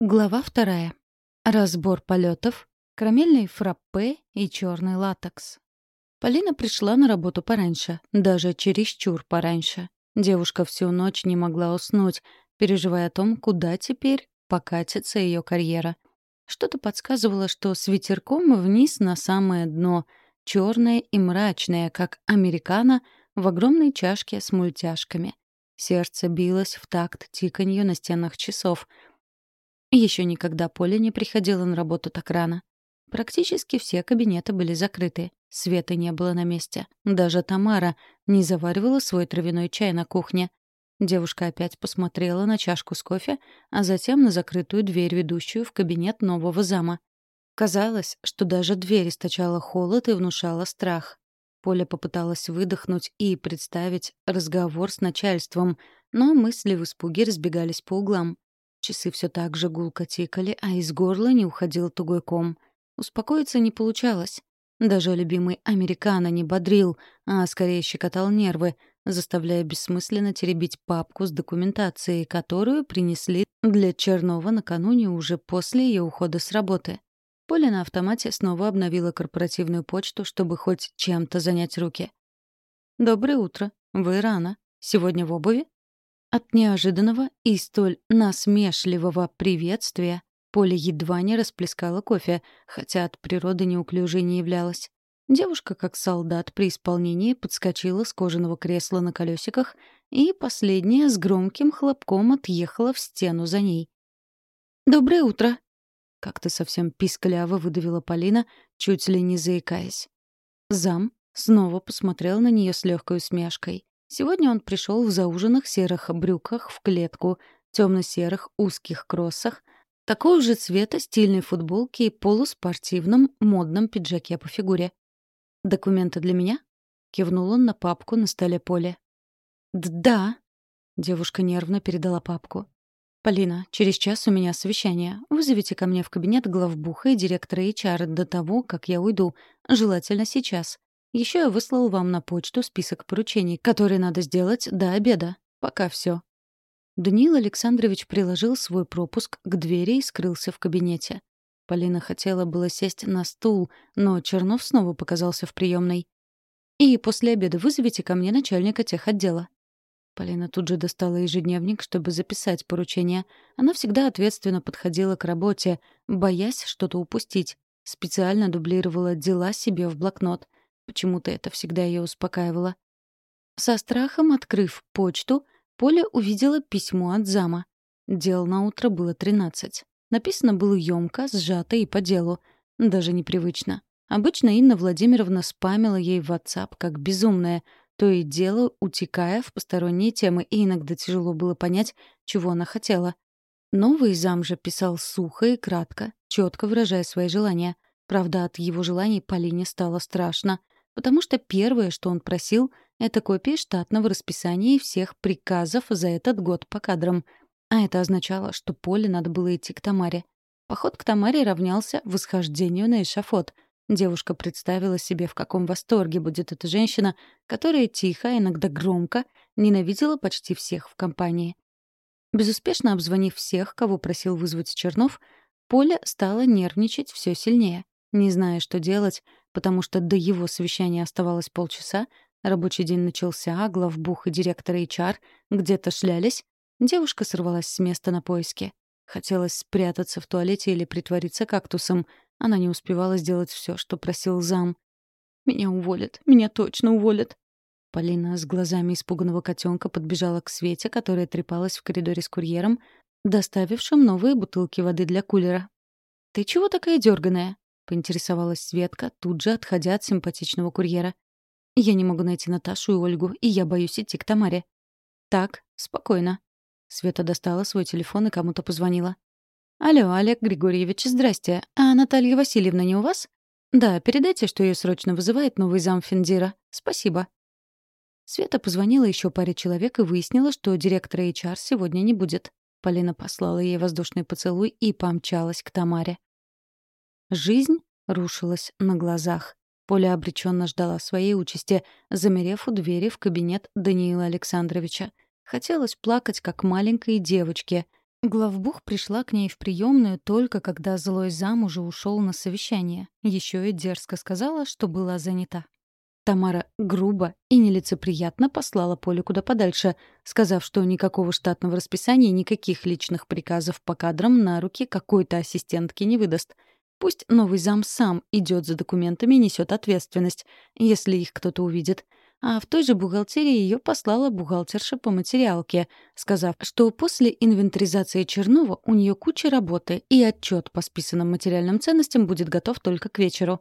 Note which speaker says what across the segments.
Speaker 1: Глава вторая. Разбор полетов, карамельный фраппе и черный латекс. Полина пришла на работу пораньше, даже чересчур пораньше. Девушка всю ночь не могла уснуть, переживая о том, куда теперь покатится ее карьера. Что-то подсказывало, что с ветерком вниз на самое дно, черное и мрачное, как американо, в огромной чашке с мультяшками. Сердце билось в такт тиканью на стенах часов — еще никогда Поля не приходила на работу так рано. Практически все кабинеты были закрыты. Света не было на месте. Даже Тамара не заваривала свой травяной чай на кухне. Девушка опять посмотрела на чашку с кофе, а затем на закрытую дверь, ведущую в кабинет нового зама. Казалось, что даже дверь источала холод и внушала страх. Поля попыталась выдохнуть и представить разговор с начальством, но мысли в испуге разбегались по углам. Часы все так же гулко тикали, а из горла не уходил тугой ком. Успокоиться не получалось. Даже любимый американо не бодрил, а скорее щекотал нервы, заставляя бессмысленно теребить папку с документацией, которую принесли для Чернова накануне уже после ее ухода с работы. Поля на автомате снова обновила корпоративную почту, чтобы хоть чем-то занять руки. «Доброе утро. Вы рано. Сегодня в обуви?» От неожиданного и столь насмешливого приветствия Поля едва не расплескала кофе, хотя от природы неуклюжей не являлась. Девушка, как солдат при исполнении, подскочила с кожаного кресла на колесиках, и последняя с громким хлопком отъехала в стену за ней. «Доброе утро!» — как-то совсем пискляво выдавила Полина, чуть ли не заикаясь. Зам снова посмотрел на нее с легкой усмешкой. Сегодня он пришел в зауженных серых брюках в клетку, темно-серых узких кроссах, такого же цвета стильной футболке и полуспортивном модном пиджаке по фигуре. «Документы для меня?» — кивнул он на папку на столе Поле. «Да», — девушка нервно передала папку. «Полина, через час у меня совещание. Вызовите ко мне в кабинет главбуха и директора HR до того, как я уйду. Желательно сейчас. Еще я выслал вам на почту список поручений, которые надо сделать до обеда. Пока все. Даниил Александрович приложил свой пропуск к двери и скрылся в кабинете. Полина хотела было сесть на стул, но Чернов снова показался в приемной. «И после обеда вызовите ко мне начальника техотдела». Полина тут же достала ежедневник, чтобы записать поручения. Она всегда ответственно подходила к работе, боясь что-то упустить. Специально дублировала дела себе в блокнот. Почему-то это всегда ее успокаивало. Со страхом открыв почту, Поля увидела письмо от зама. Дел на утро было тринадцать. Написано было ёмко, сжато и по делу. Даже непривычно. Обычно Инна Владимировна спамила ей в WhatsApp как безумная, то и дело утекая в посторонние темы, и иногда тяжело было понять, чего она хотела. Новый зам же писал сухо и кратко, четко выражая свои желания. Правда, от его желаний Полине стало страшно — потому что первое, что он просил, это копии штатного расписания и всех приказов за этот год по кадрам. А это означало, что Поле надо было идти к Тамаре. Поход к Тамаре равнялся восхождению на эшафот. Девушка представила себе, в каком восторге будет эта женщина, которая тихо, иногда громко, ненавидела почти всех в компании. Безуспешно обзвонив всех, кого просил вызвать Чернов, Поля стала нервничать все сильнее. Не зная, что делать, потому что до его совещания оставалось полчаса, рабочий день начался, а главбух и директор HR где-то шлялись, девушка сорвалась с места на поиски. Хотелось спрятаться в туалете или притвориться кактусом. Она не успевала сделать все, что просил зам. «Меня уволят. Меня точно уволят». Полина с глазами испуганного котенка подбежала к Свете, которая трепалась в коридоре с курьером, доставившим новые бутылки воды для кулера. «Ты чего такая дерганая? — поинтересовалась Светка, тут же отходя от симпатичного курьера. «Я не могу найти Наташу и Ольгу, и я боюсь идти к Тамаре». «Так, спокойно». Света достала свой телефон и кому-то позвонила. «Алло, Олег Григорьевич, здрасте. А Наталья Васильевна не у вас?» «Да, передайте, что ее срочно вызывает новый зам Финдира. Спасибо». Света позвонила еще паре человек и выяснила, что директора HR сегодня не будет. Полина послала ей воздушный поцелуй и помчалась к Тамаре. Жизнь рушилась на глазах. Поля обреченно ждала своей участи, замерев у двери в кабинет Даниила Александровича. Хотелось плакать, как маленькой девочке. Главбух пришла к ней в приемную только когда злой зам уже ушел на совещание. Еще и дерзко сказала, что была занята. Тамара грубо и нелицеприятно послала Поле куда подальше, сказав, что никакого штатного расписания, никаких личных приказов по кадрам на руки какой-то ассистентке не выдаст. Пусть новый зам сам идет за документами и несет ответственность, если их кто-то увидит. А в той же бухгалтерии ее послала бухгалтерша по материалке, сказав, что после инвентаризации Чернова у нее куча работы, и отчет по списанным материальным ценностям будет готов только к вечеру.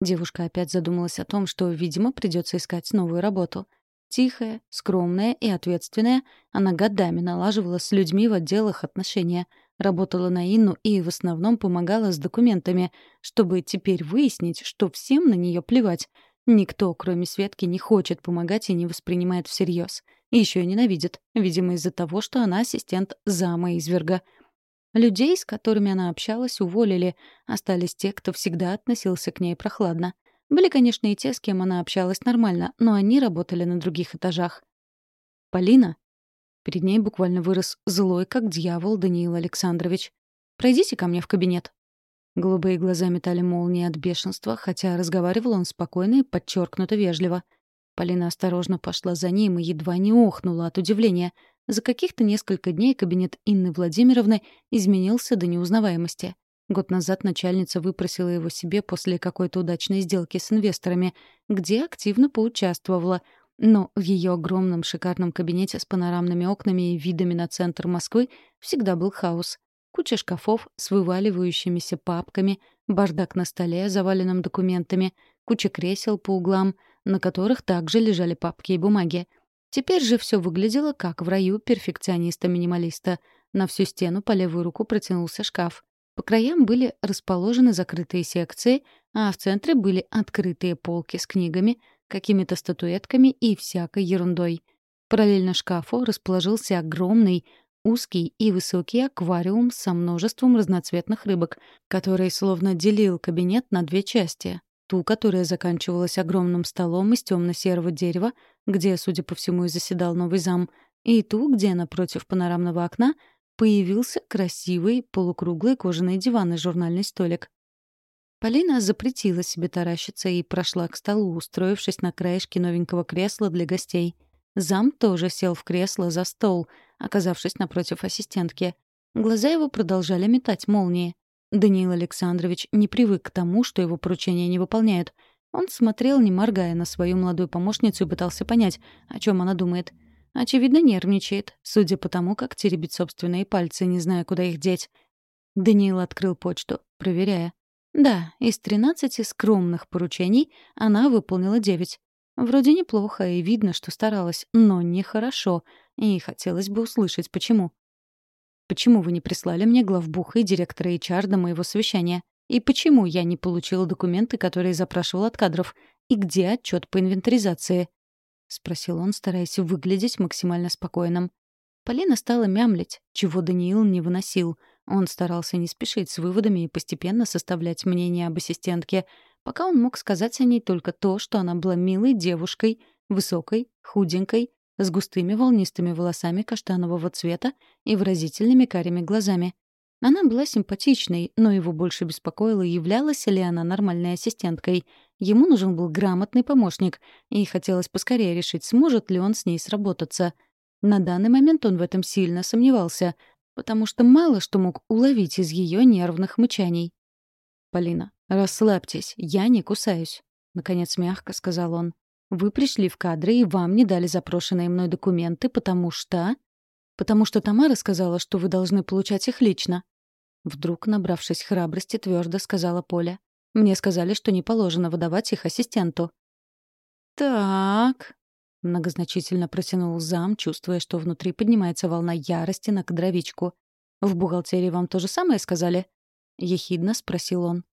Speaker 1: Девушка опять задумалась о том, что, видимо, придется искать новую работу. Тихая, скромная и ответственная, она годами налаживала с людьми в отделах отношения, работала на Инну и в основном помогала с документами, чтобы теперь выяснить, что всем на нее плевать. Никто, кроме Светки, не хочет помогать и не воспринимает всерьез. Еще и ненавидит, видимо, из-за того, что она ассистент зама изверга — Людей, с которыми она общалась, уволили. Остались те, кто всегда относился к ней прохладно. Были, конечно, и те, с кем она общалась нормально, но они работали на других этажах. «Полина?» Перед ней буквально вырос злой, как дьявол, Даниил Александрович. «Пройдите ко мне в кабинет». Голубые глаза метали молнии от бешенства, хотя разговаривал он спокойно и подчеркнуто вежливо. Полина осторожно пошла за ним и едва не охнула от удивления — за каких-то несколько дней кабинет Инны Владимировны изменился до неузнаваемости. Год назад начальница выпросила его себе после какой-то удачной сделки с инвесторами, где активно поучаствовала. Но в ее огромном шикарном кабинете с панорамными окнами и видами на центр Москвы всегда был хаос. Куча шкафов с вываливающимися папками, бардак на столе, заваленном документами, куча кресел по углам, на которых также лежали папки и бумаги — Теперь же все выглядело как в раю перфекциониста-минималиста. На всю стену по левую руку протянулся шкаф. По краям были расположены закрытые секции, а в центре были открытые полки с книгами, какими-то статуэтками и всякой ерундой. Параллельно шкафу расположился огромный, узкий и высокий аквариум со множеством разноцветных рыбок, который словно делил кабинет на две части ту, которая заканчивалась огромным столом из темно-серого дерева, где, судя по всему, и заседал новый зам, и ту, где напротив панорамного окна появился красивый полукруглый кожаный диван и журнальный столик. Полина запретила себе таращиться и прошла к столу, устроившись на краешке новенького кресла для гостей. Зам тоже сел в кресло за стол, оказавшись напротив ассистентки. Глаза его продолжали метать молнии. Даниил Александрович не привык к тому, что его поручения не выполняют. Он смотрел, не моргая, на свою молодую помощницу и пытался понять, о чем она думает. Очевидно, нервничает, судя по тому, как теребит собственные пальцы, не зная, куда их деть. Даниил открыл почту, проверяя. Да, из 13 скромных поручений она выполнила 9. Вроде неплохо, и видно, что старалась, но нехорошо, и хотелось бы услышать, почему. Почему вы не прислали мне главбуха и директора HR до моего совещания? И почему я не получила документы, которые запрашивал от кадров? И где отчет по инвентаризации?» — спросил он, стараясь выглядеть максимально спокойным. Полина стала мямлить, чего Даниил не выносил. Он старался не спешить с выводами и постепенно составлять мнение об ассистентке, пока он мог сказать о ней только то, что она была милой девушкой, высокой, худенькой, с густыми волнистыми волосами каштанового цвета и выразительными карими глазами. Она была симпатичной, но его больше беспокоило, являлась ли она нормальной ассистенткой. Ему нужен был грамотный помощник, и хотелось поскорее решить, сможет ли он с ней сработаться. На данный момент он в этом сильно сомневался, потому что мало что мог уловить из ее нервных мычаний. «Полина, расслабьтесь, я не кусаюсь», — наконец мягко сказал он. Вы пришли в кадры, и вам не дали запрошенные мной документы, потому что... Потому что Тамара сказала, что вы должны получать их лично. Вдруг, набравшись храбрости, твердо сказала Поля. Мне сказали, что не положено выдавать их ассистенту. «Так», — многозначительно протянул зам, чувствуя, что внутри поднимается волна ярости на кадровичку. «В бухгалтерии вам то же самое сказали?» — ехидно спросил он.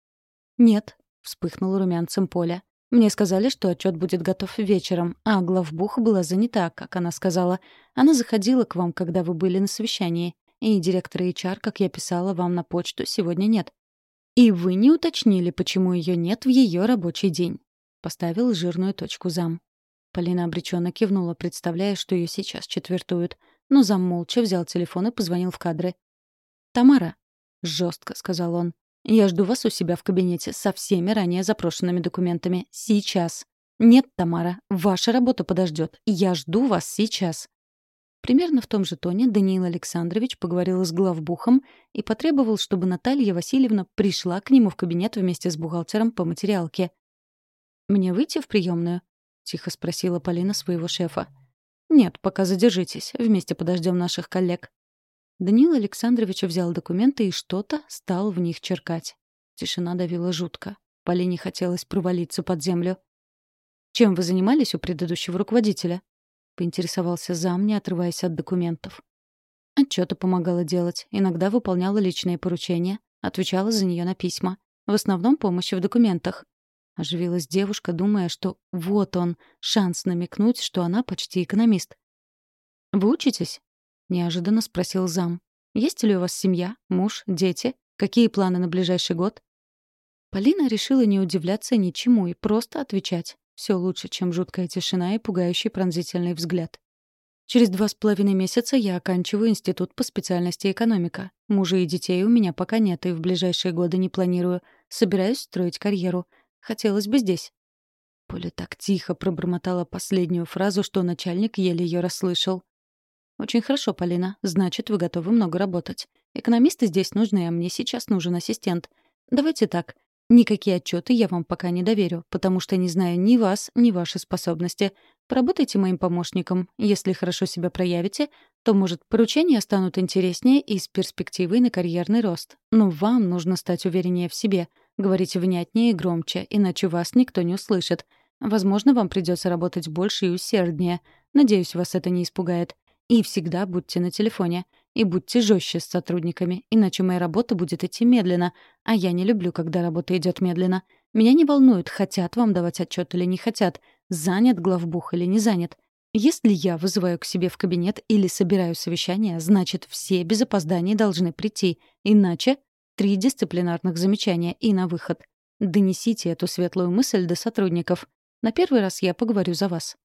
Speaker 1: «Нет», — вспыхнул румянцем Поля. Мне сказали, что отчет будет готов вечером, а главбух была занята, как она сказала. Она заходила к вам, когда вы были на совещании. И директора HR, как я писала вам на почту, сегодня нет. И вы не уточнили, почему ее нет в ее рабочий день. Поставил жирную точку зам. Полина обреченно кивнула, представляя, что ее сейчас четвертуют. Но зам взял телефон и позвонил в кадры. «Тамара», — жестко сказал он, — «я жду вас у себя в кабинете со всеми ранее запрошенными документами. Сейчас». «Нет, Тамара, ваша работа подождет. Я жду вас сейчас». Примерно в том же тоне Даниил Александрович поговорил с главбухом и потребовал, чтобы Наталья Васильевна пришла к нему в кабинет вместе с бухгалтером по материалке. «Мне выйти в приемную? Тихо спросила Полина своего шефа. «Нет, пока задержитесь. Вместе подождем наших коллег». Даниил Александрович взял документы и что-то стал в них черкать. Тишина давила жутко. Полине хотелось провалиться под землю. «Чем вы занимались у предыдущего руководителя?» — поинтересовался зам, не отрываясь от документов. Отчеты помогала делать, иногда выполняла личные поручения, отвечала за нее на письма. В основном помощь в документах. Оживилась девушка, думая, что вот он, шанс намекнуть, что она почти экономист. «Вы учитесь?» — неожиданно спросил зам. «Есть ли у вас семья, муж, дети? Какие планы на ближайший год?» Полина решила не удивляться ничему и просто отвечать. Все лучше, чем жуткая тишина и пугающий пронзительный взгляд. Через два с половиной месяца я оканчиваю институт по специальности экономика. Мужа и детей у меня пока нет, и в ближайшие годы не планирую. Собираюсь строить карьеру. Хотелось бы здесь. Поля так тихо пробормотала последнюю фразу, что начальник еле ее расслышал. «Очень хорошо, Полина. Значит, вы готовы много работать. Экономисты здесь нужны, а мне сейчас нужен ассистент. Давайте так. Никакие отчеты я вам пока не доверю, потому что не знаю ни вас, ни ваши способности. Поработайте моим помощником. Если хорошо себя проявите, то, может, поручения станут интереснее и с перспективой на карьерный рост. Но вам нужно стать увереннее в себе, говорить внятнее и громче, иначе вас никто не услышит. Возможно, вам придется работать больше и усерднее. Надеюсь, вас это не испугает. И всегда будьте на телефоне. И будьте жестче с сотрудниками, иначе моя работа будет идти медленно. А я не люблю, когда работа идет медленно. Меня не волнует, хотят вам давать отчет или не хотят, занят главбух или не занят. Если я вызываю к себе в кабинет или собираю совещание, значит, все без опозданий должны прийти. Иначе три дисциплинарных замечания и на выход. Донесите эту светлую мысль до сотрудников. На первый раз я поговорю за вас.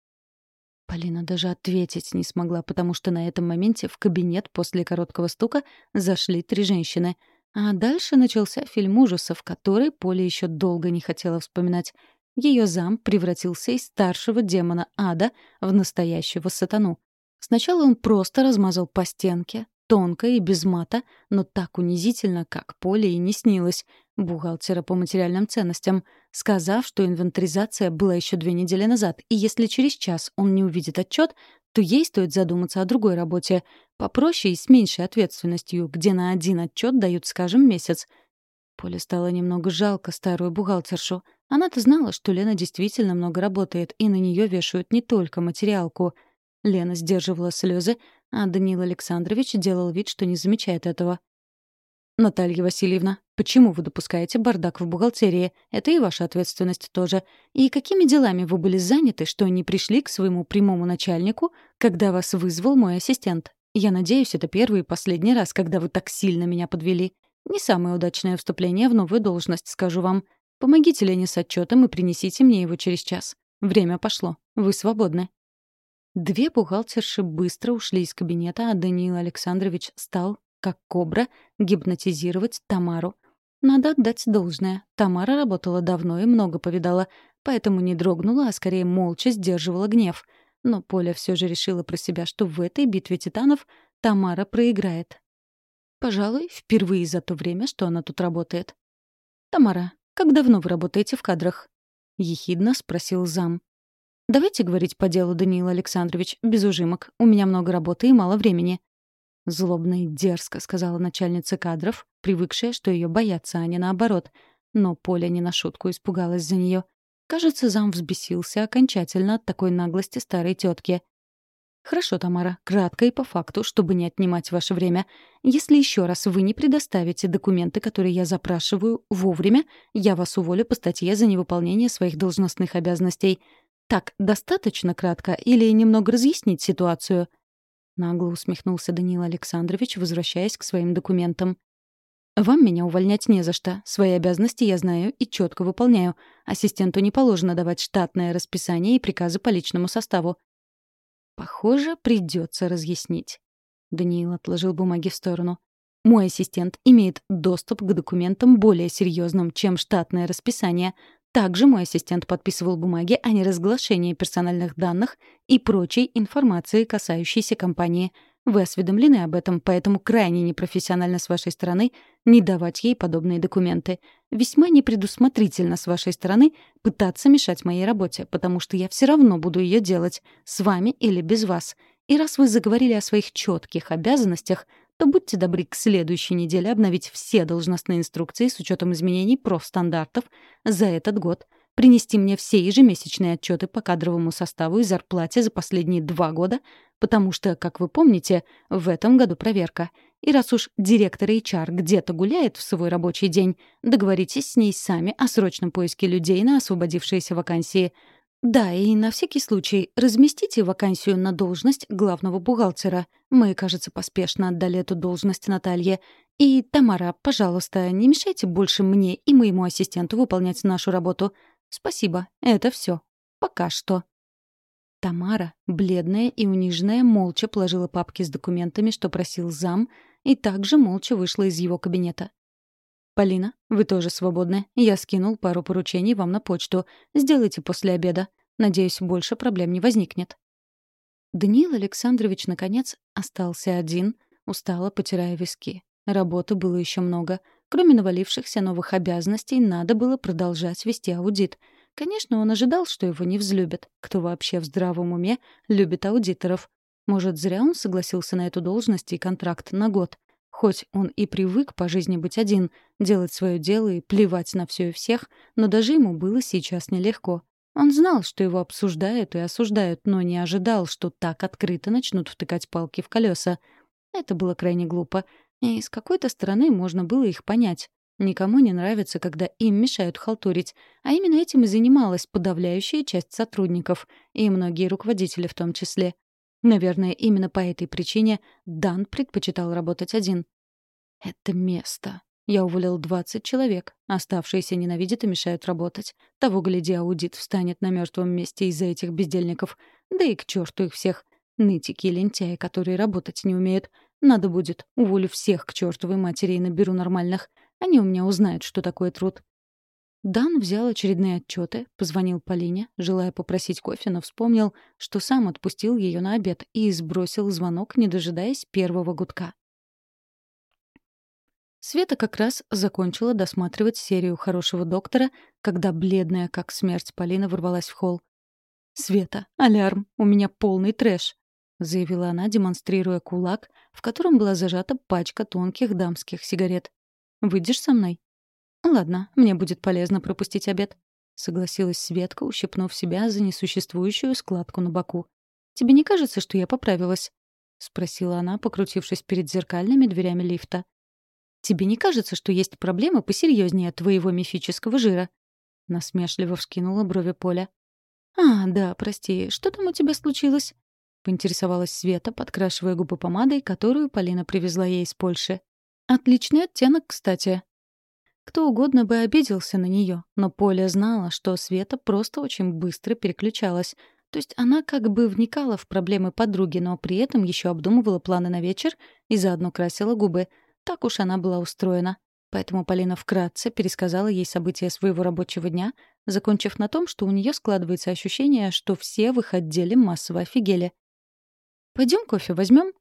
Speaker 1: Полина даже ответить не смогла, потому что на этом моменте в кабинет после короткого стука зашли три женщины. А дальше начался фильм ужасов, который Поля еще долго не хотела вспоминать. Ее зам превратился из старшего демона ада в настоящего сатану. Сначала он просто размазал по стенке, тонко и без мата, но так унизительно, как Поле и не снилось, бухгалтера по материальным ценностям, сказав, что инвентаризация была еще две недели назад, и если через час он не увидит отчет, то ей стоит задуматься о другой работе, попроще и с меньшей ответственностью, где на один отчет дают, скажем, месяц. Поле стало немного жалко старую бухгалтершу. Она-то знала, что Лена действительно много работает, и на нее вешают не только материалку. Лена сдерживала слезы, а Даниил Александрович делал вид, что не замечает этого. «Наталья Васильевна, почему вы допускаете бардак в бухгалтерии? Это и ваша ответственность тоже. И какими делами вы были заняты, что не пришли к своему прямому начальнику, когда вас вызвал мой ассистент? Я надеюсь, это первый и последний раз, когда вы так сильно меня подвели. Не самое удачное вступление в новую должность, скажу вам. Помогите Лене с отчетом и принесите мне его через час. Время пошло. Вы свободны». Две бухгалтерши быстро ушли из кабинета, а Даниил Александрович стал, как кобра, гипнотизировать Тамару. Надо отдать должное. Тамара работала давно и много повидала, поэтому не дрогнула, а скорее молча сдерживала гнев. Но Поля все же решила про себя, что в этой битве титанов Тамара проиграет. Пожалуй, впервые за то время, что она тут работает. «Тамара, как давно вы работаете в кадрах?» — ехидно спросил зам. «Давайте говорить по делу, Даниил Александрович, без ужимок. У меня много работы и мало времени». Злобно и дерзко сказала начальница кадров, привыкшая, что ее боятся, а не наоборот. Но Поля не на шутку испугалась за нее. Кажется, зам взбесился окончательно от такой наглости старой тетки. «Хорошо, Тамара, кратко и по факту, чтобы не отнимать ваше время. Если еще раз вы не предоставите документы, которые я запрашиваю, вовремя, я вас уволю по статье за невыполнение своих должностных обязанностей. Так, достаточно кратко или немного разъяснить ситуацию?» Нагло усмехнулся Даниил Александрович, возвращаясь к своим документам. «Вам меня увольнять не за что. Свои обязанности я знаю и четко выполняю. Ассистенту не положено давать штатное расписание и приказы по личному составу». «Похоже, придется разъяснить». Даниил отложил бумаги в сторону. Мой ассистент имеет доступ к документам более серьезным, чем штатное расписание. Также мой ассистент подписывал бумаги о неразглашении персональных данных и прочей информации, касающейся компании. Вы осведомлены об этом, поэтому крайне непрофессионально с вашей стороны не давать ей подобные документы. Весьма непредусмотрительно с вашей стороны пытаться мешать моей работе, потому что я все равно буду ее делать, с вами или без вас. И раз вы заговорили о своих четких обязанностях — то будьте добры к следующей неделе обновить все должностные инструкции с учетом изменений профстандартов за этот год, принести мне все ежемесячные отчеты по кадровому составу и зарплате за последние два года, потому что, как вы помните, в этом году проверка. И раз уж директор HR где-то гуляет в свой рабочий день, договоритесь с ней сами о срочном поиске людей на освободившиеся вакансии. Да, и на всякий случай разместите вакансию на должность главного бухгалтера. Мы, кажется, поспешно отдали эту должность Наталье. И, Тамара, пожалуйста, не мешайте больше мне и моему ассистенту выполнять нашу работу. Спасибо, это все. Пока что. Тамара, бледная и униженная, молча положила папки с документами, что просил зам, и также молча вышла из его кабинета. «Полина, вы тоже свободны. Я скинул пару поручений вам на почту. Сделайте после обеда. Надеюсь, больше проблем не возникнет». Даниил Александрович, наконец, остался один, устало потирая виски. Работы было еще много. Кроме навалившихся новых обязанностей, надо было продолжать вести аудит. Конечно, он ожидал, что его не взлюбят. Кто вообще в здравом уме любит аудиторов? Может, зря он согласился на эту должность и контракт на год. Хоть он и привык по жизни быть один, делать свое дело и плевать на все и всех, но даже ему было сейчас нелегко. Он знал, что его обсуждают и осуждают, но не ожидал, что так открыто начнут втыкать палки в колеса. Это было крайне глупо, и с какой-то стороны можно было их понять. Никому не нравится, когда им мешают халтурить, а именно этим и занималась подавляющая часть сотрудников, и многие руководители в том числе. Наверное, именно по этой причине Дан предпочитал работать один. Это место. Я уволил 20 человек. Оставшиеся ненавидят и мешают работать. Того, гляди, аудит встанет на мертвом месте из-за этих бездельников. Да и к черту их всех. Нытики и лентяи, которые работать не умеют. Надо будет, уволю всех к чертовой матери и наберу нормальных. Они у меня узнают, что такое труд. Дан взял очередные отчеты, позвонил Полине, желая попросить кофе, но вспомнил, что сам отпустил ее на обед и сбросил звонок, не дожидаясь первого гудка. Света как раз закончила досматривать серию «Хорошего доктора», когда бледная, как смерть, Полина ворвалась в холл. «Света, алярм, у меня полный трэш», — заявила она, демонстрируя кулак, в котором была зажата пачка тонких дамских сигарет. «Выйдешь со мной?» «Ладно, мне будет полезно пропустить обед», — согласилась Светка, ущипнув себя за несуществующую складку на боку. «Тебе не кажется, что я поправилась?» — спросила она, покрутившись перед зеркальными дверями лифта. «Тебе не кажется, что есть проблемы посерьезнее твоего мифического жира?» Насмешливо вскинула брови Поля. «А, да, прости, что там у тебя случилось?» — поинтересовалась Света, подкрашивая губы помадой, которую Полина привезла ей из Польши. «Отличный оттенок, кстати», кто угодно бы обиделся на нее, но Поля знала, что Света просто очень быстро переключалась. То есть она как бы вникала в проблемы подруги, но при этом еще обдумывала планы на вечер и заодно красила губы. Так уж она была устроена. Поэтому Полина вкратце пересказала ей события своего рабочего дня, закончив на том, что у нее складывается ощущение, что все в их отделе массово офигели. «Пойдем кофе возьмем?»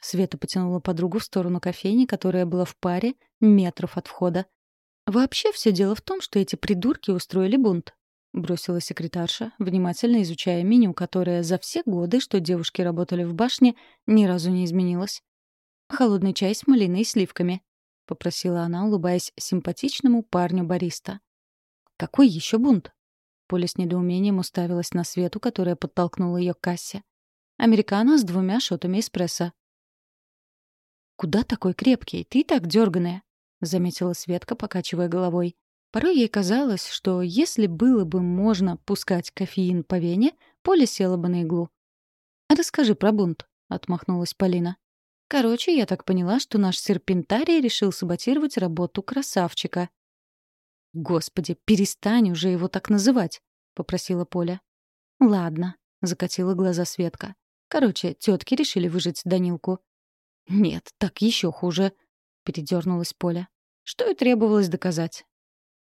Speaker 1: Света потянула подругу в сторону кофейни, которая была в паре метров от входа. «Вообще все дело в том, что эти придурки устроили бунт», — бросила секретарша, внимательно изучая меню, которое за все годы, что девушки работали в башне, ни разу не изменилось. «Холодный чай с малиной и сливками», — попросила она, улыбаясь симпатичному парню-бариста. «Какой еще бунт?» Поля с недоумением уставилась на Свету, которая подтолкнула ее к кассе. «Американо с двумя шотами эспрессо». «Куда такой крепкий? Ты так дерганая», заметила Светка, покачивая головой. Порой ей казалось, что если было бы можно пускать кофеин по вене, Поля села бы на иглу. «Расскажи про бунт», — отмахнулась Полина. «Короче, я так поняла, что наш серпентарий решил саботировать работу красавчика». «Господи, перестань уже его так называть», — попросила Поля. «Ладно», — закатила глаза Светка. «Короче, тетки решили выжить Данилку». «Нет, так еще хуже», — передернулась Поля. Что и требовалось доказать.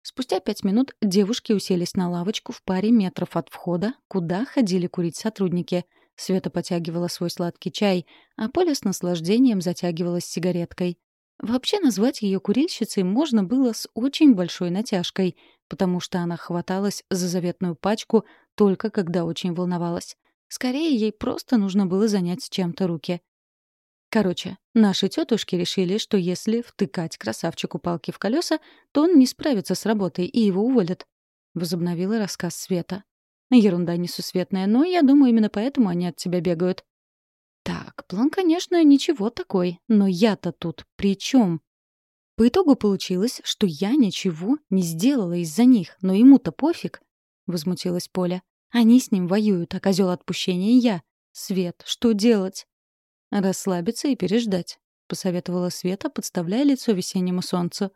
Speaker 1: Спустя пять минут девушки уселись на лавочку в паре метров от входа, куда ходили курить сотрудники. Света потягивала свой сладкий чай, а Поля с наслаждением затягивалась сигареткой. Вообще назвать ее курильщицей можно было с очень большой натяжкой, потому что она хваталась за заветную пачку только когда очень волновалась. Скорее, ей просто нужно было занять чем-то руки. Короче, наши тетушки решили, что если втыкать красавчику палки в колеса, то он не справится с работой и его уволят. Возобновила рассказ Света. Ерунда несусветная, но я думаю, именно поэтому они от тебя бегают. Так, план, конечно, ничего такой, но я-то тут при чем? По итогу получилось, что я ничего не сделала из-за них, но ему-то пофиг, — возмутилась Поля. Они с ним воюют, а козел отпущения я. Свет, что делать? «Расслабиться и переждать», — посоветовала Света, подставляя лицо весеннему солнцу.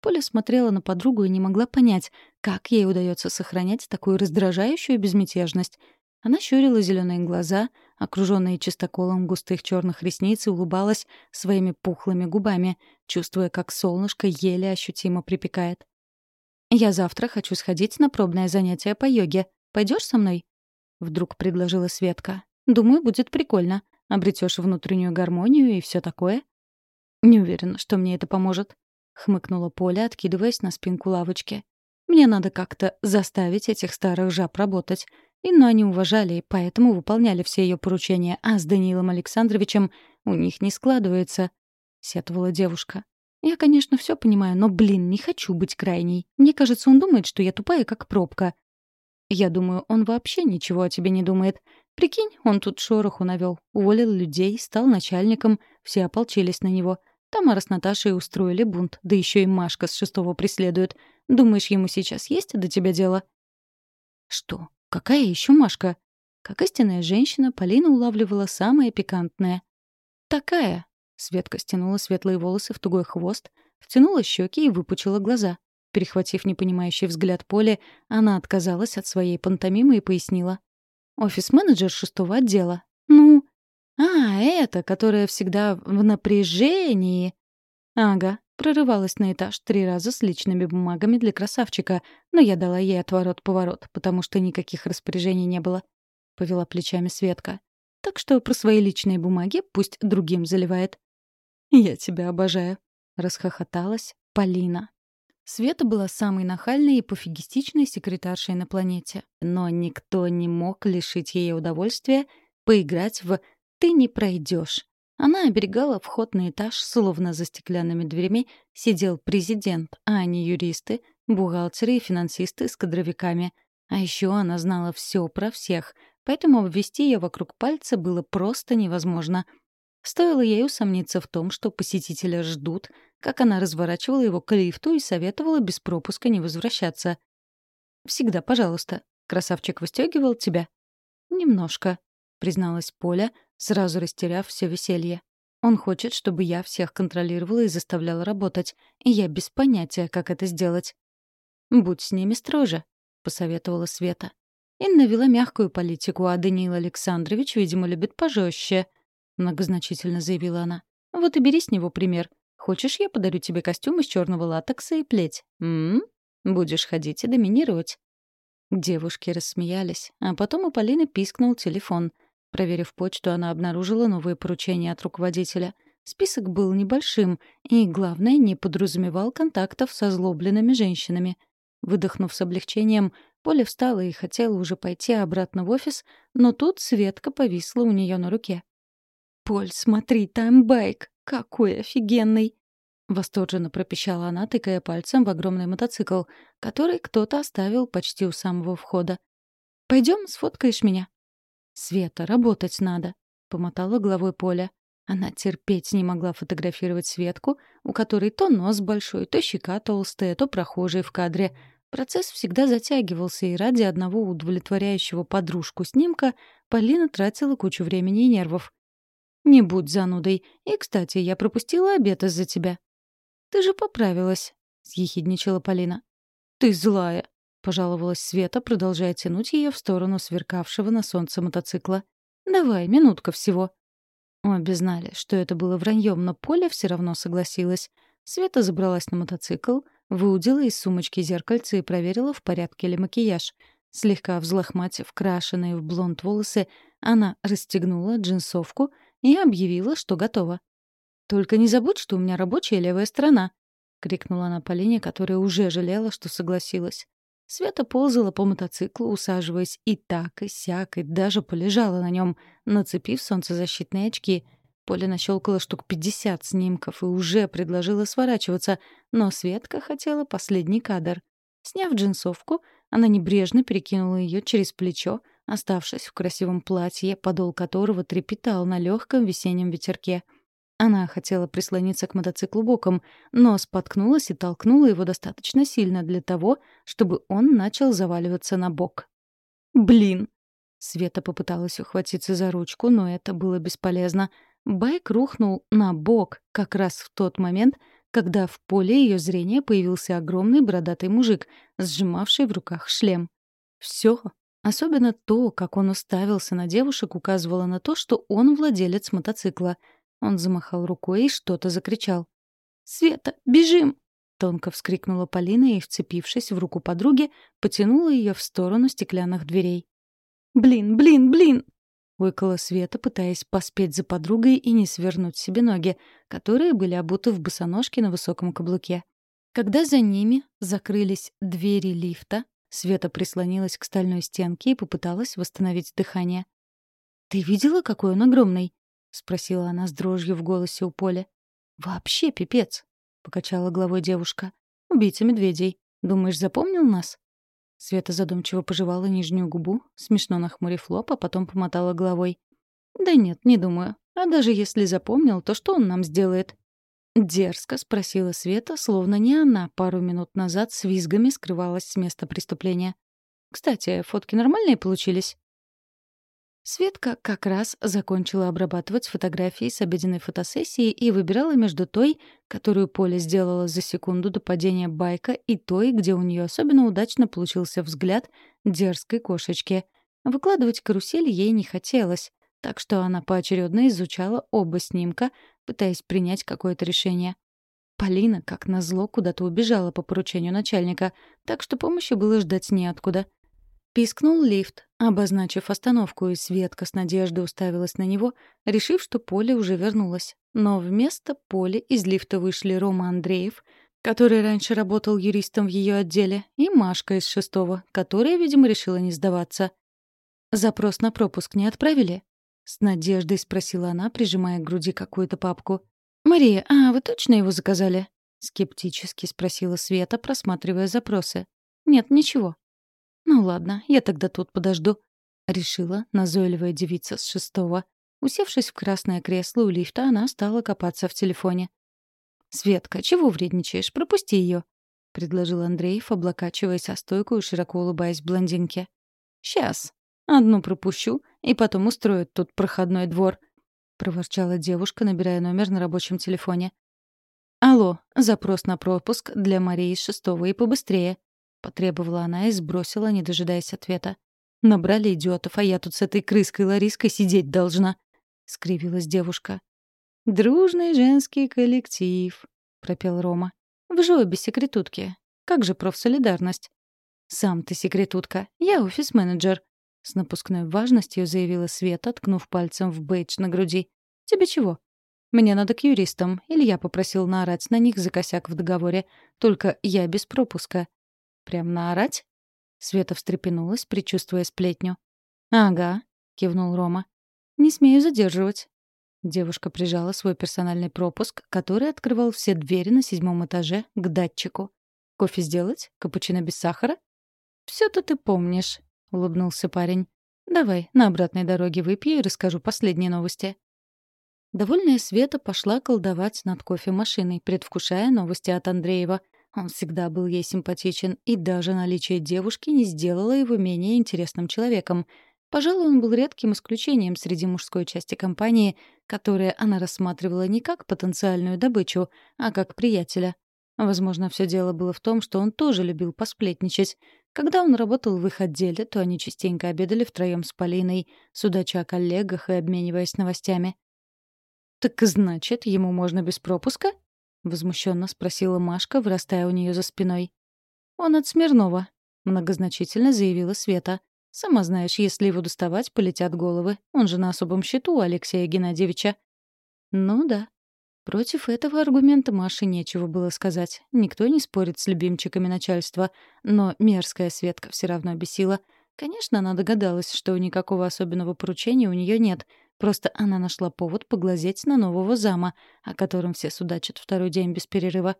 Speaker 1: Поля смотрела на подругу и не могла понять, как ей удается сохранять такую раздражающую безмятежность. Она щурила зеленые глаза, окруженные чистоколом густых черных ресниц, и улыбалась своими пухлыми губами, чувствуя, как солнышко еле ощутимо припекает. «Я завтра хочу сходить на пробное занятие по йоге. Пойдешь со мной?» Вдруг предложила Светка. «Думаю, будет прикольно обретешь внутреннюю гармонию и все такое. Не уверена, что мне это поможет, хмыкнула Поля, откидываясь на спинку лавочки. Мне надо как-то заставить этих старых жаб работать. Инну они уважали, поэтому выполняли все ее поручения, а с Даниилом Александровичем у них не складывается, сетовала девушка. Я, конечно, все понимаю, но, блин, не хочу быть крайней. Мне кажется, он думает, что я тупая, как пробка. Я думаю, он вообще ничего о тебе не думает. Прикинь, он тут шороху навел, уволил людей, стал начальником, все ополчились на него. Тамара с Наташей устроили бунт, да еще и Машка с шестого преследует. Думаешь, ему сейчас есть до тебя дело? Что? Какая еще Машка? Как истинная женщина, Полина улавливала самое пикантное. Такая. Светка стянула светлые волосы в тугой хвост, втянула щеки и выпучила глаза. Перехватив непонимающий взгляд Поли, она отказалась от своей пантомимы и пояснила. Офис-менеджер шестого отдела. Ну, а, это, которая всегда в напряжении. Ага, прорывалась на этаж три раза с личными бумагами для красавчика, но я дала ей отворот-поворот, потому что никаких распоряжений не было. Повела плечами Светка. Так что про свои личные бумаги пусть другим заливает. «Я тебя обожаю», — расхохоталась Полина. Света была самой нахальной и пофигистичной секретаршей на планете. Но никто не мог лишить ей удовольствия поиграть в «ты не пройдешь». Она оберегала вход на этаж, словно за стеклянными дверями сидел президент, а не юристы, бухгалтеры и финансисты с кадровиками. А еще она знала все про всех, поэтому обвести ее вокруг пальца было просто невозможно. Стоило ей усомниться в том, что посетителя ждут — как она разворачивала его к лифту и советовала без пропуска не возвращаться. «Всегда, пожалуйста. Красавчик выстегивал тебя?» «Немножко», — призналась Поля, сразу растеряв все веселье. «Он хочет, чтобы я всех контролировала и заставляла работать, и я без понятия, как это сделать». «Будь с ними строже», — посоветовала Света. Инна вела мягкую политику, а Даниил Александрович, видимо, любит пожестче, многозначительно заявила она. «Вот и бери с него пример. Хочешь, я подарю тебе костюм из черного латекса и плеть? М, -м, Будешь ходить и доминировать». Девушки рассмеялись, а потом у Полины пискнул телефон. Проверив почту, она обнаружила новые поручения от руководителя. Список был небольшим и, главное, не подразумевал контактов со злобленными женщинами. Выдохнув с облегчением, Поля встала и хотела уже пойти обратно в офис, но тут Светка повисла у нее на руке. «Поль, смотри, там байк! Какой офигенный!» Восторженно пропищала она, тыкая пальцем в огромный мотоцикл, который кто-то оставил почти у самого входа. «Пойдем, сфоткаешь меня?» «Света, работать надо», — помотала головой Поля. Она терпеть не могла фотографировать Светку, у которой то нос большой, то щека толстая, то прохожий в кадре. Процесс всегда затягивался, и ради одного удовлетворяющего подружку снимка Полина тратила кучу времени и нервов. «Не будь занудой. И, кстати, я пропустила обед из-за тебя». «Ты же поправилась», — съехидничала Полина. «Ты злая», — пожаловалась Света, продолжая тянуть ее в сторону сверкавшего на солнце мотоцикла. «Давай, минутка всего». Обе знали, что это было враньем, но Поля все равно согласилась. Света забралась на мотоцикл, выудила из сумочки зеркальце и проверила, в порядке ли макияж. Слегка взлохматив крашеные в блонд волосы, она расстегнула джинсовку и объявила, что готова. «Только не забудь, что у меня рабочая левая сторона», — крикнула она Полине, которая уже жалела, что согласилась. Света ползала по мотоциклу, усаживаясь и так, и сяк, и даже полежала на нем, нацепив солнцезащитные очки. Поля нащелкала штук пятьдесят снимков и уже предложила сворачиваться, но Светка хотела последний кадр. Сняв джинсовку, она небрежно перекинула ее через плечо, оставшись в красивом платье, подол которого трепетал на легком весеннем ветерке — она хотела прислониться к мотоциклу боком, но споткнулась и толкнула его достаточно сильно для того, чтобы он начал заваливаться на бок. «Блин!» Света попыталась ухватиться за ручку, но это было бесполезно. Байк рухнул на бок как раз в тот момент, когда в поле ее зрения появился огромный бородатый мужик, сжимавший в руках шлем. Все, особенно то, как он уставился на девушек, указывало на то, что он владелец мотоцикла — он замахал рукой и что-то закричал. «Света, бежим!» — тонко вскрикнула Полина и, вцепившись в руку подруги, потянула ее в сторону стеклянных дверей. «Блин, блин, блин!» — выкала Света, пытаясь поспеть за подругой и не свернуть себе ноги, которые были обуты в босоножки на высоком каблуке. Когда за ними закрылись двери лифта, Света прислонилась к стальной стенке и попыталась восстановить дыхание. «Ты видела, какой он огромный?» — спросила она с дрожью в голосе у Поля. «Вообще пипец», — покачала головой девушка. «Убийца медведей. Думаешь, запомнил нас?» Света задумчиво пожевала нижнюю губу, смешно нахмурив лоб, а потом помотала головой. «Да нет, не думаю. А даже если запомнил, то что он нам сделает?» Дерзко спросила Света, словно не она пару минут назад с визгами скрывалась с места преступления. «Кстати, фотки нормальные получились?» Светка как раз закончила обрабатывать фотографии с обеденной фотосессии и выбирала между той, которую Поля сделала за секунду до падения байка, и той, где у нее особенно удачно получился взгляд дерзкой кошечки. Выкладывать карусель ей не хотелось, так что она поочередно изучала оба снимка, пытаясь принять какое-то решение. Полина, как назло, куда-то убежала по поручению начальника, так что помощи было ждать неоткуда — Пискнул лифт, обозначив остановку, и Светка с надеждой уставилась на него, решив, что Поля уже вернулась. Но вместо Поли из лифта вышли Рома Андреев, который раньше работал юристом в ее отделе, и Машка из шестого, которая, видимо, решила не сдаваться. «Запрос на пропуск не отправили?» — с надеждой спросила она, прижимая к груди какую-то папку. «Мария, а вы точно его заказали?» — скептически спросила Света, просматривая запросы. «Нет, ничего», «Ну ладно, я тогда тут подожду», — решила назойливая девица с шестого. Усевшись в красное кресло у лифта, она стала копаться в телефоне. «Светка, чего вредничаешь? Пропусти ее», — предложил Андреев, облокачиваясь о стойку и широко улыбаясь блондинке. «Сейчас. Одну пропущу, и потом устроят тут проходной двор», — проворчала девушка, набирая номер на рабочем телефоне. «Алло, запрос на пропуск для Марии шестого и побыстрее», потребовала она и сбросила, не дожидаясь ответа. «Набрали идиотов, а я тут с этой крыской Лариской сидеть должна», — скривилась девушка. «Дружный женский коллектив», — пропел Рома. «Вы же обе секретутки. Как же профсолидарность?» «Сам ты секретутка. Я офис-менеджер», — с напускной важностью заявила Света, ткнув пальцем в бейдж на груди. «Тебе чего?» «Мне надо к юристам. Илья попросил наорать на них за косяк в договоре. Только я без пропуска. Прям наорать?» Света встрепенулась, предчувствуя сплетню. «Ага», — кивнул Рома. «Не смею задерживать». Девушка прижала свой персональный пропуск, который открывал все двери на седьмом этаже, к датчику. «Кофе сделать? Капучино без сахара?» «Всё-то ты помнишь», — улыбнулся парень. «Давай, на обратной дороге выпью и расскажу последние новости». Довольная Света пошла колдовать над кофемашиной, предвкушая новости от Андреева — он всегда был ей симпатичен, и даже наличие девушки не сделало его менее интересным человеком. Пожалуй, он был редким исключением среди мужской части компании, которое она рассматривала не как потенциальную добычу, а как приятеля. Возможно, все дело было в том, что он тоже любил посплетничать. Когда он работал в их отделе, то они частенько обедали втроем с Полиной, судача о коллегах и обмениваясь новостями. «Так значит, ему можно без пропуска?» — возмущенно спросила Машка, вырастая у нее за спиной. «Он от Смирнова», — многозначительно заявила Света. «Сама знаешь, если его доставать, полетят головы. Он же на особом счету у Алексея Геннадьевича». «Ну да». Против этого аргумента Маше нечего было сказать. Никто не спорит с любимчиками начальства. Но мерзкая Светка все равно бесила. Конечно, она догадалась, что никакого особенного поручения у нее нет — Просто она нашла повод поглазеть на нового зама, о котором все судачат второй день без перерыва.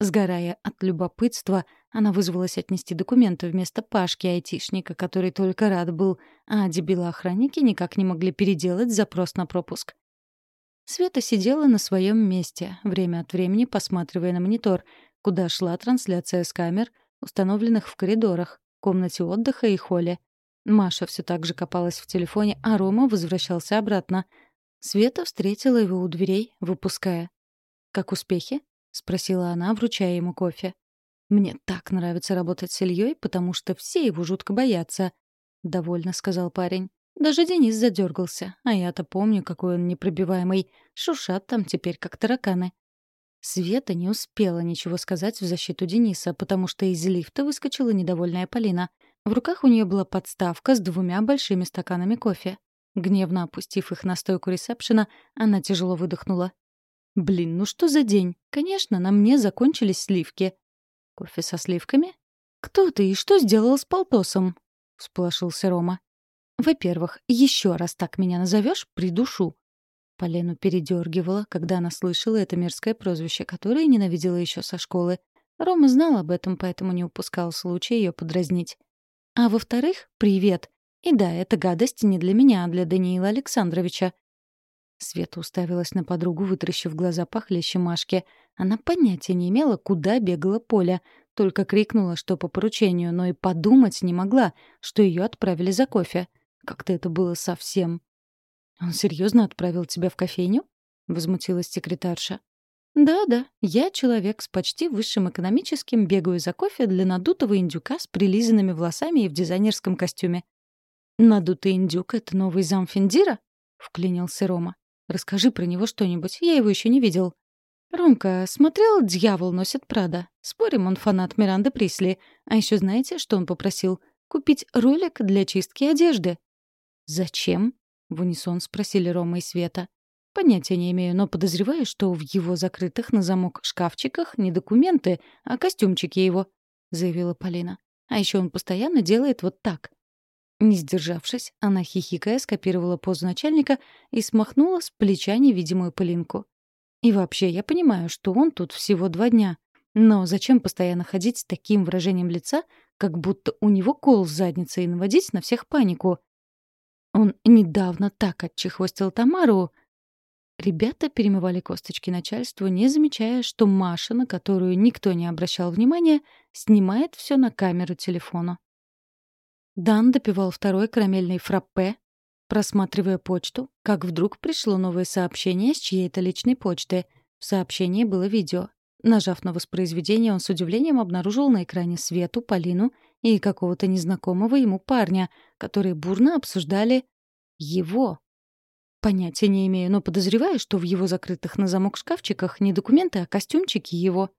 Speaker 1: Сгорая от любопытства, она вызвалась отнести документы вместо Пашки, айтишника, который только рад был, а дебилы-охранники никак не могли переделать запрос на пропуск. Света сидела на своем месте, время от времени посматривая на монитор, куда шла трансляция с камер, установленных в коридорах, комнате отдыха и холле. Маша все так же копалась в телефоне, а Рома возвращался обратно. Света встретила его у дверей, выпуская. «Как успехи?» — спросила она, вручая ему кофе. «Мне так нравится работать с Ильей, потому что все его жутко боятся», — довольно сказал парень. Даже Денис задергался, а я-то помню, какой он непробиваемый. Шушат там теперь, как тараканы. Света не успела ничего сказать в защиту Дениса, потому что из лифта выскочила недовольная Полина — в руках у нее была подставка с двумя большими стаканами кофе. Гневно опустив их на стойку ресепшена, она тяжело выдохнула. «Блин, ну что за день? Конечно, на мне закончились сливки». «Кофе со сливками? Кто ты и что сделал с полтосом?» — всполошился Рома. «Во-первых, еще раз так меня назовешь, придушу». Полену передергивала, когда она слышала это мерзкое прозвище, которое ненавидела еще со школы. Рома знал об этом, поэтому не упускал случая ее подразнить. А во-вторых, привет. И да, эта гадость не для меня, а для Даниила Александровича. Света уставилась на подругу, вытращив глаза похлеще Машки. Она понятия не имела, куда бегала Поля. Только крикнула, что по поручению, но и подумать не могла, что ее отправили за кофе. Как-то это было совсем. «Он серьезно отправил тебя в кофейню?» — возмутилась секретарша. Да-да, я человек с почти высшим экономическим, бегаю за кофе для надутого индюка с прилизанными волосами и в дизайнерском костюме. «Надутый индюк — это новый зам Финдира?» — вклинился Рома. «Расскажи про него что-нибудь, я его еще не видел». «Ромка, смотрел «Дьявол носит Прада»? Спорим, он фанат Миранды Присли. А еще знаете, что он попросил? Купить ролик для чистки одежды». «Зачем?» — в унисон спросили Рома и Света. Понятия не имею, но подозреваю, что в его закрытых на замок шкафчиках не документы, а костюмчики его, — заявила Полина. А еще он постоянно делает вот так. Не сдержавшись, она, хихикая, скопировала позу начальника и смахнула с плеча невидимую пылинку. И вообще, я понимаю, что он тут всего два дня. Но зачем постоянно ходить с таким выражением лица, как будто у него кол в заднице, и наводить на всех панику? Он недавно так отчехвостил Тамару, Ребята перемывали косточки начальству, не замечая, что Маша, на которую никто не обращал внимания, снимает все на камеру телефона. Дан допивал второй карамельный фраппе, просматривая почту, как вдруг пришло новое сообщение с чьей-то личной почты. В сообщении было видео. Нажав на воспроизведение, он с удивлением обнаружил на экране Свету, Полину и какого-то незнакомого ему парня, которые бурно обсуждали его. Понятия не имею, но подозреваю, что в его закрытых на замок шкафчиках не документы, а костюмчики его.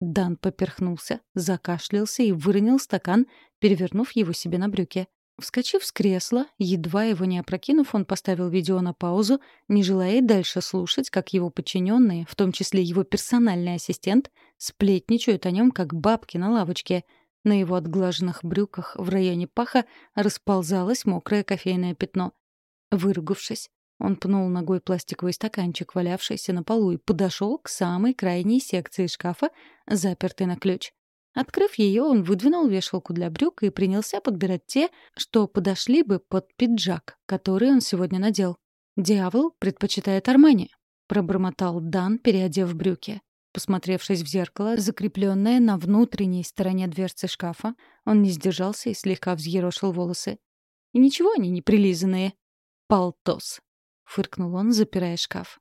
Speaker 1: Дан поперхнулся, закашлялся и выронил стакан, перевернув его себе на брюки. Вскочив с кресла, едва его не опрокинув, он поставил видео на паузу, не желая дальше слушать, как его подчиненные, в том числе его персональный ассистент, сплетничают о нем, как бабки на лавочке. На его отглаженных брюках в районе паха расползалось мокрое кофейное пятно. Выругавшись, он пнул ногой пластиковый стаканчик, валявшийся на полу, и подошел к самой крайней секции шкафа, запертой на ключ. Открыв ее, он выдвинул вешалку для брюк и принялся подбирать те, что подошли бы под пиджак, который он сегодня надел. «Дьявол предпочитает Армани», — пробормотал Дан, переодев брюки. Посмотревшись в зеркало, закрепленное на внутренней стороне дверцы шкафа, он не сдержался и слегка взъерошил волосы. «И ничего они не прилизанные», «Полтос», — фыркнул он, запирая шкаф.